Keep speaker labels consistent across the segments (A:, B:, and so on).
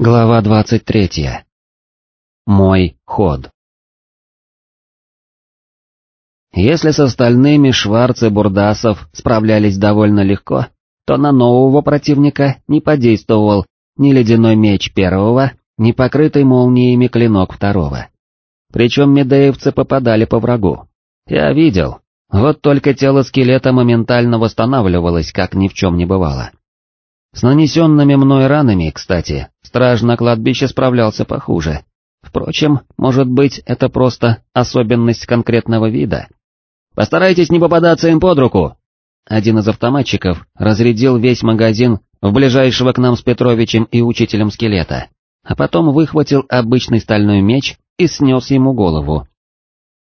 A: Глава 23. Мой ход. Если с остальными Шварц и Бурдасов справлялись довольно легко, то на нового противника не подействовал ни ледяной меч первого, ни покрытый молниями клинок второго. Причем медеевцы попадали по врагу. Я видел, вот только тело скелета моментально восстанавливалось, как ни в чем не бывало. С нанесенными мной ранами, кстати, страж на кладбище справлялся похуже. Впрочем, может быть, это просто особенность конкретного вида. «Постарайтесь не попадаться им под руку!» Один из автоматчиков разрядил весь магазин в ближайшего к нам с Петровичем и учителем скелета, а потом выхватил обычный стальной меч и снес ему голову.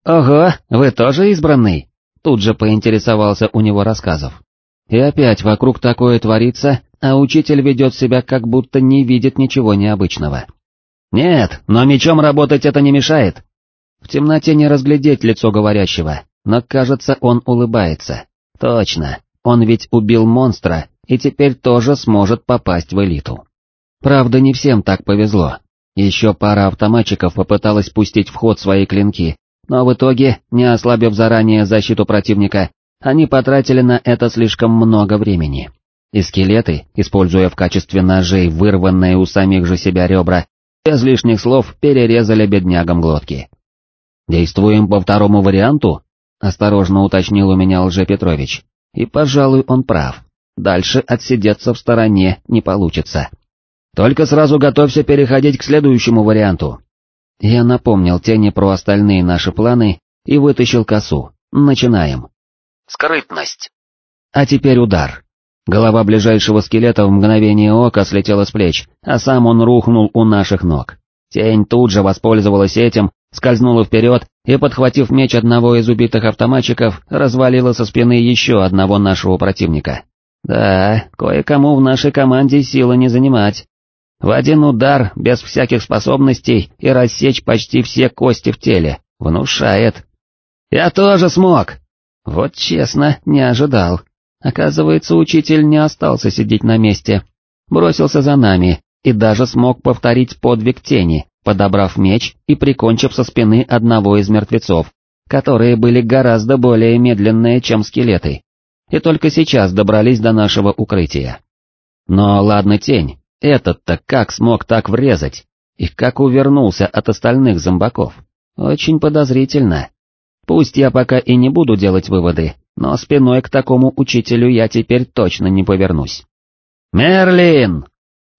A: «Ого, вы тоже избранный?» Тут же поинтересовался у него рассказов. И опять вокруг такое творится, а учитель ведет себя как будто не видит ничего необычного. «Нет, но мечом работать это не мешает». В темноте не разглядеть лицо говорящего, но кажется, он улыбается. Точно, он ведь убил монстра и теперь тоже сможет попасть в элиту. Правда, не всем так повезло. Еще пара автоматчиков попыталась пустить в ход свои клинки, но в итоге, не ослабив заранее защиту противника, они потратили на это слишком много времени и скелеты, используя в качестве ножей вырванные у самих же себя ребра, без лишних слов перерезали беднягам глотки. «Действуем по второму варианту?» — осторожно уточнил у меня Лже Петрович. И, пожалуй, он прав. Дальше отсидеться в стороне не получится. Только сразу готовься переходить к следующему варианту. Я напомнил тени про остальные наши планы и вытащил косу. Начинаем. Скрытность. А теперь удар. Голова ближайшего скелета в мгновение ока слетела с плеч, а сам он рухнул у наших ног. Тень тут же воспользовалась этим, скользнула вперед и, подхватив меч одного из убитых автоматчиков, развалила со спины еще одного нашего противника. Да, кое-кому в нашей команде силы не занимать. В один удар, без всяких способностей, и рассечь почти все кости в теле, внушает. «Я тоже смог!» Вот честно, не ожидал. Оказывается, учитель не остался сидеть на месте, бросился за нами и даже смог повторить подвиг тени, подобрав меч и прикончив со спины одного из мертвецов, которые были гораздо более медленные, чем скелеты, и только сейчас добрались до нашего укрытия. Но ладно тень, этот-то как смог так врезать, и как увернулся от остальных зомбаков? Очень подозрительно. Пусть я пока и не буду делать выводы, но спиной к такому учителю я теперь точно не повернусь. «Мерлин!»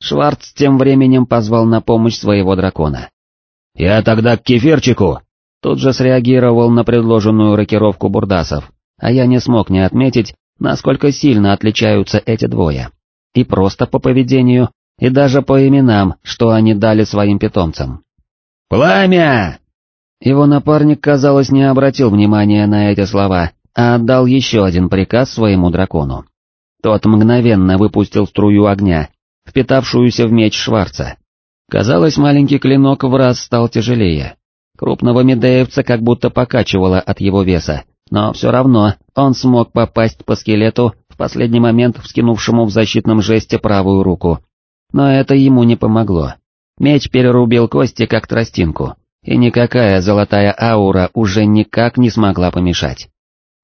A: Шварц тем временем позвал на помощь своего дракона. «Я тогда к кефирчику!» Тут же среагировал на предложенную рокировку бурдасов, а я не смог не отметить, насколько сильно отличаются эти двое. И просто по поведению, и даже по именам, что они дали своим питомцам. «Пламя!» Его напарник, казалось, не обратил внимания на эти слова, а отдал еще один приказ своему дракону. Тот мгновенно выпустил струю огня, впитавшуюся в меч Шварца. Казалось, маленький клинок в раз стал тяжелее. Крупного медеевца как будто покачивало от его веса, но все равно он смог попасть по скелету, в последний момент вскинувшему в защитном жесте правую руку. Но это ему не помогло. Меч перерубил кости как тростинку, и никакая золотая аура уже никак не смогла помешать.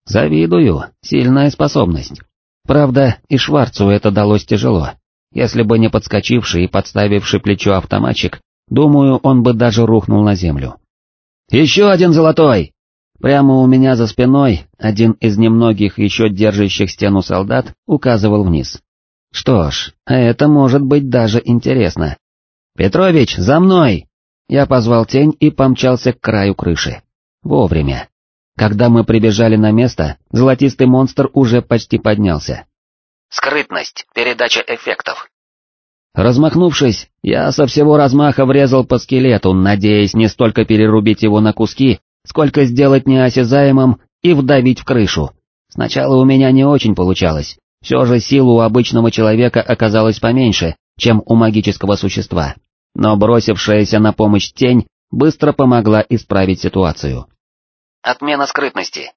A: Завидую, сильная способность. Правда, и Шварцу это далось тяжело. Если бы не подскочивший и подставивший плечо автоматчик, думаю, он бы даже рухнул на землю. «Еще один золотой!» Прямо у меня за спиной один из немногих еще держащих стену солдат указывал вниз. Что ж, это может быть даже интересно. «Петрович, за мной!» Я позвал тень и помчался к краю крыши. Вовремя. Когда мы прибежали на место, золотистый монстр уже почти поднялся.
B: Скрытность, передача эффектов.
A: Размахнувшись, я со всего размаха врезал по скелету, надеясь не столько перерубить его на куски, сколько сделать неосязаемым и вдавить в крышу. Сначала у меня не очень получалось, все же силу у обычного человека оказалось поменьше, чем у магического существа, но бросившаяся на помощь тень быстро помогла исправить ситуацию.
B: Отмена скрытности.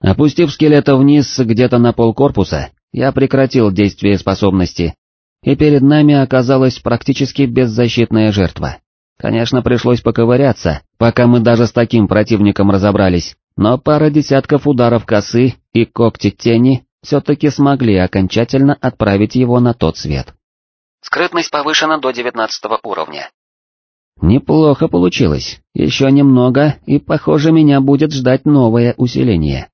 A: Опустив скелета вниз где-то на пол корпуса, я прекратил действие способности, и перед нами оказалась практически беззащитная жертва. Конечно, пришлось поковыряться, пока мы даже с таким противником разобрались, но пара десятков ударов косы и когти тени все-таки смогли окончательно отправить его на тот свет.
B: Скрытность повышена до 19 уровня.
A: Неплохо получилось, еще немного, и, похоже, меня будет ждать новое усиление.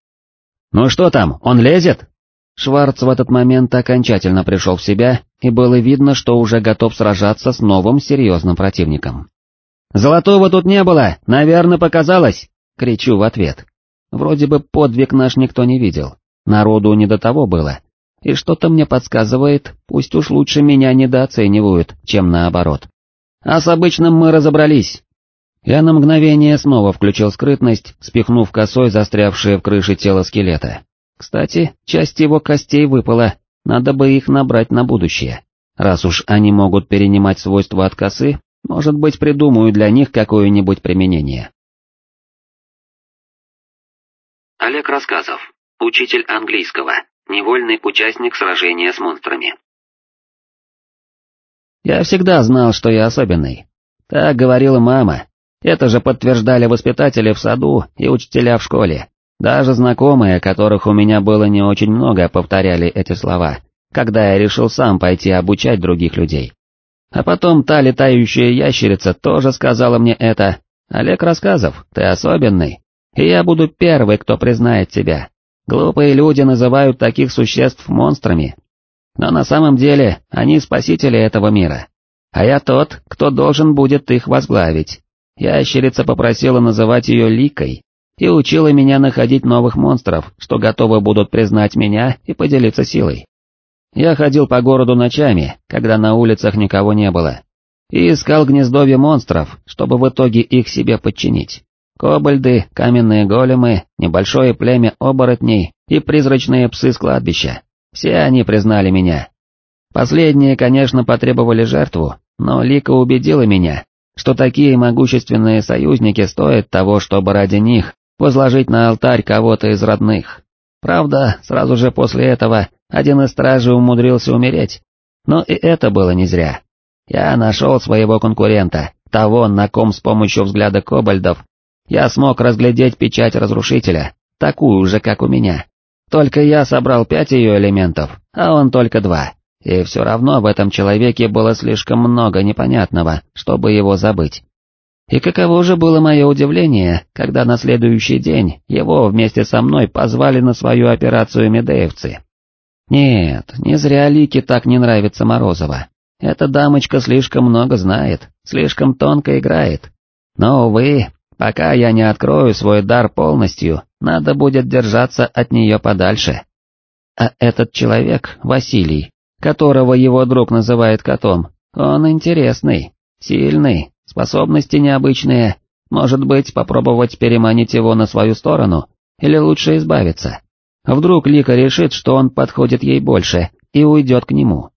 A: «Ну что там, он лезет?» Шварц в этот момент окончательно пришел в себя, и было видно, что уже готов сражаться с новым серьезным противником. «Золотого тут не было, наверное, показалось!» — кричу в ответ. Вроде бы подвиг наш никто не видел, народу не до того было, и что-то мне подсказывает, пусть уж лучше меня недооценивают, чем наоборот. А с обычным мы разобрались. Я на мгновение снова включил скрытность, спихнув косой застрявшее в крыше тело скелета. Кстати, часть его костей выпала, надо бы их набрать на будущее. Раз уж они могут перенимать свойства от косы, может быть придумаю для них какое-нибудь применение.
B: Олег Рассказов, учитель английского, невольный участник сражения с монстрами.
A: Я всегда знал, что я особенный. Так говорила мама. Это же подтверждали воспитатели в саду и учителя в школе. Даже знакомые, которых у меня было не очень много, повторяли эти слова, когда я решил сам пойти обучать других людей. А потом та летающая ящерица тоже сказала мне это. «Олег Рассказов, ты особенный, и я буду первый, кто признает тебя. Глупые люди называют таких существ монстрами. Но на самом деле они спасители этого мира. А я тот, кто должен будет их возглавить. Ящерица попросила называть ее Ликой, и учила меня находить новых монстров, что готовы будут признать меня и поделиться силой. Я ходил по городу ночами, когда на улицах никого не было, и искал гнездовье монстров, чтобы в итоге их себе подчинить. Кобальды, каменные големы, небольшое племя оборотней и призрачные псы с кладбища. Все они признали меня. Последние, конечно, потребовали жертву, но Лика убедила меня, что такие могущественные союзники стоят того, чтобы ради них возложить на алтарь кого-то из родных. Правда, сразу же после этого один из стражей умудрился умереть. Но и это было не зря. Я нашел своего конкурента, того, на ком с помощью взгляда кобальдов я смог разглядеть печать разрушителя, такую же, как у меня. Только я собрал пять ее элементов, а он только два, и все равно в этом человеке было слишком много непонятного, чтобы его забыть. И каково же было мое удивление, когда на следующий день его вместе со мной позвали на свою операцию медеевцы. Нет, не зря Лике так не нравится Морозова. Эта дамочка слишком много знает, слишком тонко играет. Но, увы, пока я не открою свой дар полностью, надо будет держаться от нее подальше. А этот человек, Василий, которого его друг называет котом, он интересный, сильный, Способности необычные, может быть, попробовать переманить его на свою сторону, или лучше избавиться. Вдруг Лика решит, что он подходит ей больше, и уйдет к нему.